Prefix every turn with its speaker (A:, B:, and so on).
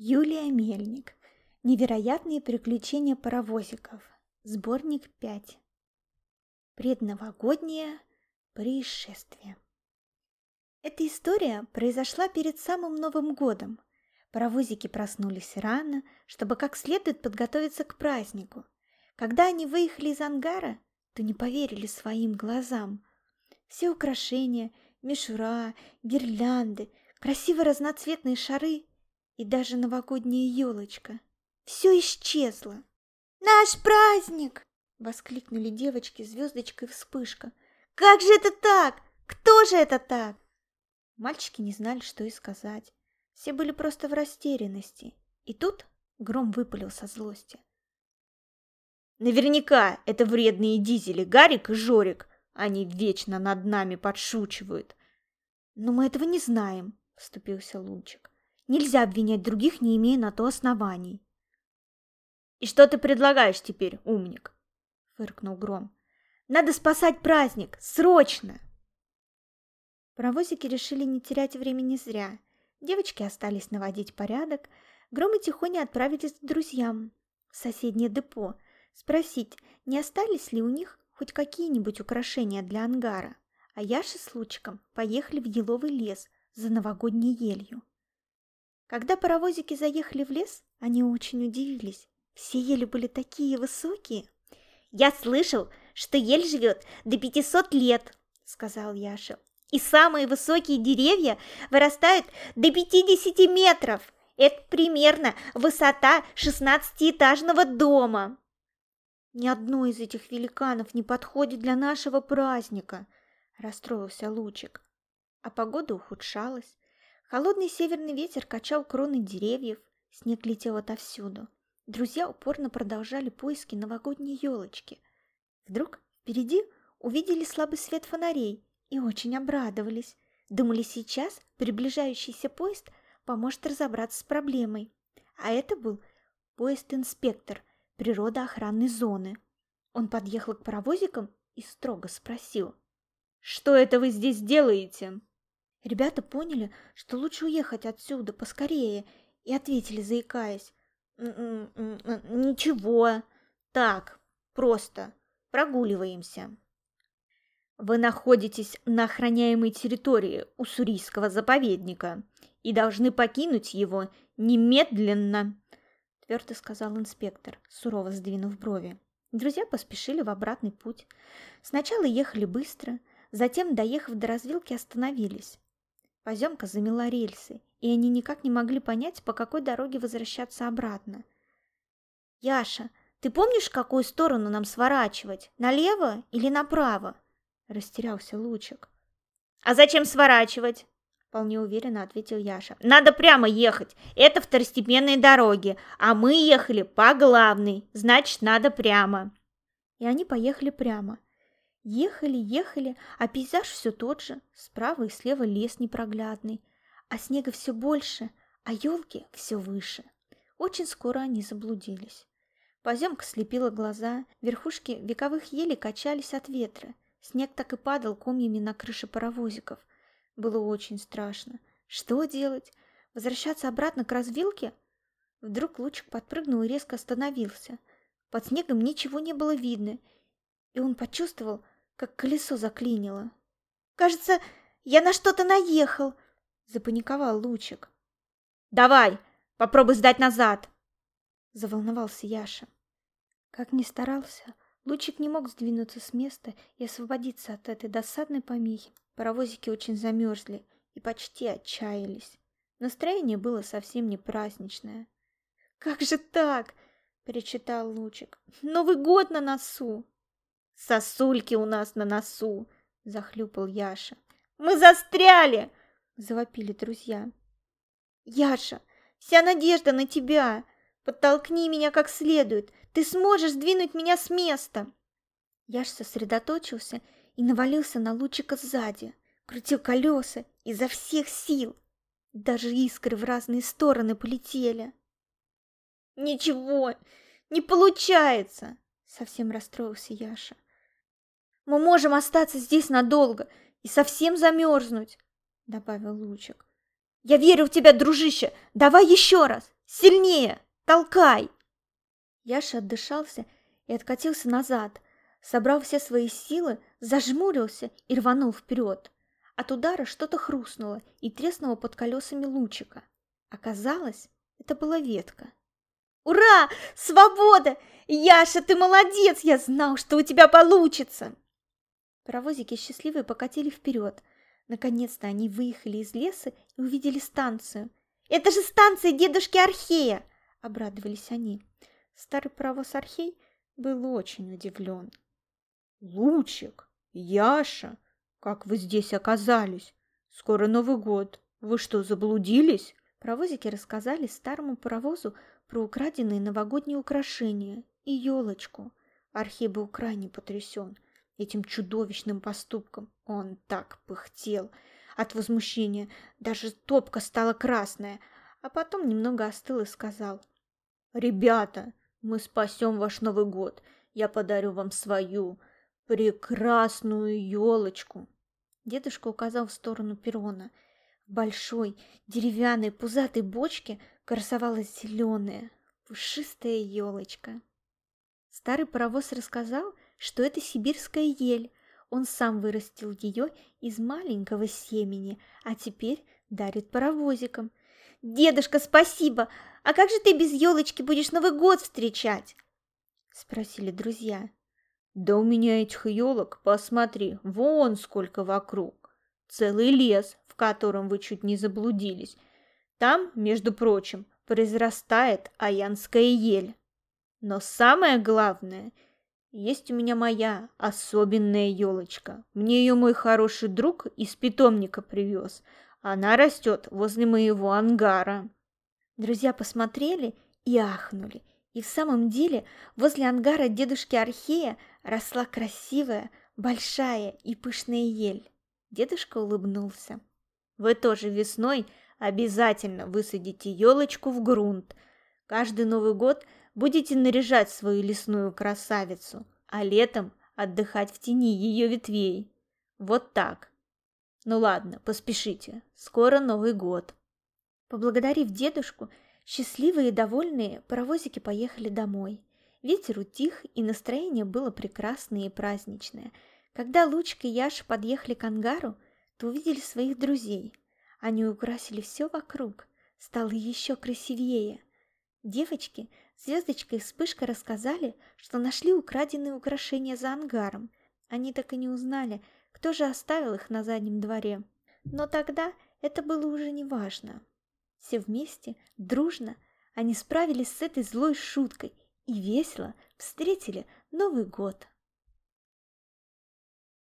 A: Юлия Мельник. Невероятные приключения паровозиков. Сборник 5. Предновогоднее происшествие. Эта история произошла перед самым Новым годом. Паровозики проснулись рано, чтобы как следует подготовиться к празднику. Когда они выехали из ангара, то не поверили своим глазам. Все украшения, мишура, гирлянды, красиво разноцветные шары и даже новогодняя елочка. Все исчезло. «Наш праздник!» — воскликнули девочки звездочка и вспышка. «Как же это так? Кто же это так?» Мальчики не знали, что и сказать. Все были просто в растерянности. И тут гром выпалил со злости.
B: «Наверняка это вредные дизели Гарик и Жорик. Они вечно над нами подшучивают».
A: «Но мы этого не знаем», — вступился Лунчик. Нельзя обвинять других, не имея на то оснований.
B: «И что ты предлагаешь теперь, умник?» — фыркнул Гром.
A: «Надо спасать праздник! Срочно!» Паровозики решили не терять времени зря. Девочки остались наводить порядок. Гром и Тихоня отправились к друзьям в соседнее депо, спросить, не остались ли у них хоть какие-нибудь украшения для ангара. А Яша с Лучиком поехали в еловый лес за новогодней елью. Когда паровозики заехали в лес, они очень удивились. Все ели были такие высокие.
C: «Я слышал, что ель живет до 500 лет», — сказал Яша. «И самые высокие деревья вырастают до 50 метров. Это примерно высота 16-этажного дома».
A: «Ни одно из этих великанов не подходит для нашего праздника», — расстроился Лучик. А погода ухудшалась. Холодный северный ветер качал кроны деревьев, снег летел отовсюду. Друзья упорно продолжали поиски новогодней елочки. Вдруг впереди увидели слабый свет фонарей и очень обрадовались. Думали, сейчас приближающийся поезд поможет разобраться с проблемой. А это был поезд-инспектор природоохранной зоны. Он подъехал к паровозикам и строго спросил.
B: «Что это вы здесь делаете?»
A: Ребята поняли, что лучше уехать отсюда поскорее, и ответили, заикаясь.
C: «Ничего, так, просто прогуливаемся».
B: «Вы находитесь на охраняемой территории Уссурийского заповедника и должны покинуть его немедленно», твердо сказал инспектор, сурово сдвинув брови. Друзья поспешили в обратный путь. Сначала ехали быстро, затем, доехав до развилки, остановились. Поземка замела рельсы, и они никак не могли понять, по какой дороге возвращаться обратно.
C: «Яша, ты помнишь, в какую сторону нам сворачивать? Налево или направо?» Растерялся Лучик. «А зачем сворачивать?» Вполне уверенно ответил Яша. «Надо прямо ехать. Это второстепенные дороги, а мы ехали по главной, значит, надо прямо».
A: И они поехали прямо. Ехали, ехали, а пейзаж все тот же, справа и слева лес непроглядный, а снега все больше, а елки все выше. Очень скоро они заблудились. Поземка слепила глаза, верхушки вековых елей качались от ветра, снег так и падал комьями на крыши паровозиков. Было очень страшно. Что делать? Возвращаться обратно к развилке? Вдруг лучик подпрыгнул и резко остановился. Под снегом ничего не было видно, и он почувствовал, как колесо заклинило.
C: «Кажется, я на что-то наехал!»
A: — запаниковал Лучик.
B: «Давай, попробуй сдать назад!»
A: — заволновался Яша. Как ни старался, Лучик не мог сдвинуться с места и освободиться от этой досадной помехи. Паровозики очень замерзли и почти отчаялись. Настроение было совсем не праздничное. «Как же так?» — перечитал Лучик. «Новый год на носу!»
C: Сосульки у нас на носу,
A: захлюпал Яша.
C: Мы застряли,
A: завопили друзья.
C: Яша, вся надежда на тебя. Подтолкни меня как следует. Ты сможешь сдвинуть меня с места.
A: Яш сосредоточился и навалился на лучика сзади, крутил колеса изо всех сил. Даже искры в разные стороны полетели.
C: Ничего, не получается,
A: совсем расстроился Яша.
C: Мы можем остаться здесь надолго и совсем замерзнуть, добавил Лучик. Я верю в тебя, дружище. Давай еще раз. Сильнее! Толкай!»
A: Яша отдышался и откатился назад, собрал все свои силы, зажмурился и рванул вперед. От удара что-то хрустнуло и треснуло под колесами лучика. Оказалось, это была ветка.
C: «Ура! Свобода! Яша, ты молодец! Я знал, что у тебя получится!»
A: Паровозики счастливые покатили вперед. Наконец-то они выехали из леса и увидели станцию.
C: «Это же станция дедушки Архея!»
A: — обрадовались они. Старый паровоз Архей был очень удивлен.
B: «Лучик! Яша! Как вы здесь оказались? Скоро Новый год. Вы что, заблудились?»
A: Паровозики рассказали старому паровозу про украденные новогодние украшения и елочку. Архей был крайне потрясен этим чудовищным поступком. Он так пыхтел от возмущения, даже топка стала красная, а потом немного остыл и сказал.
B: «Ребята, мы спасем ваш Новый год. Я подарю вам свою прекрасную елочку.
A: Дедушка указал в сторону перрона. В большой деревянной пузатой бочке красовалась зеленая пушистая елочка. Старый паровоз рассказал, что это сибирская ель. Он сам вырастил ее из маленького семени, а теперь дарит паровозикам.
C: «Дедушка, спасибо! А как же ты без елочки будешь Новый год встречать?»
A: Спросили друзья.
B: «Да у меня этих елок, посмотри, вон сколько вокруг. Целый лес, в котором вы чуть не заблудились. Там, между прочим, произрастает аянская ель. Но самое главное, есть у меня моя особенная елочка. Мне ее мой хороший друг из питомника привез. Она растет возле моего ангара.
A: Друзья посмотрели и ахнули. И в самом деле возле ангара дедушки Архея росла красивая, большая и пышная ель. Дедушка улыбнулся.
B: Вы тоже весной обязательно высадите елочку в грунт. Каждый Новый год будете наряжать свою лесную красавицу, а летом отдыхать в тени ее ветвей. Вот так. Ну ладно, поспешите, скоро Новый год.
A: Поблагодарив дедушку, счастливые и довольные паровозики поехали домой. Ветер утих, и настроение было прекрасное и праздничное. Когда Лучка и Яша подъехали к ангару, то увидели своих друзей. Они украсили все вокруг, стало еще красивее. Девочки, Звездочка и Вспышка рассказали, что нашли украденные украшения за ангаром. Они так и не узнали, кто же оставил их на заднем дворе. Но тогда это было уже не важно. Все вместе, дружно, они справились с этой злой шуткой и весело встретили Новый год.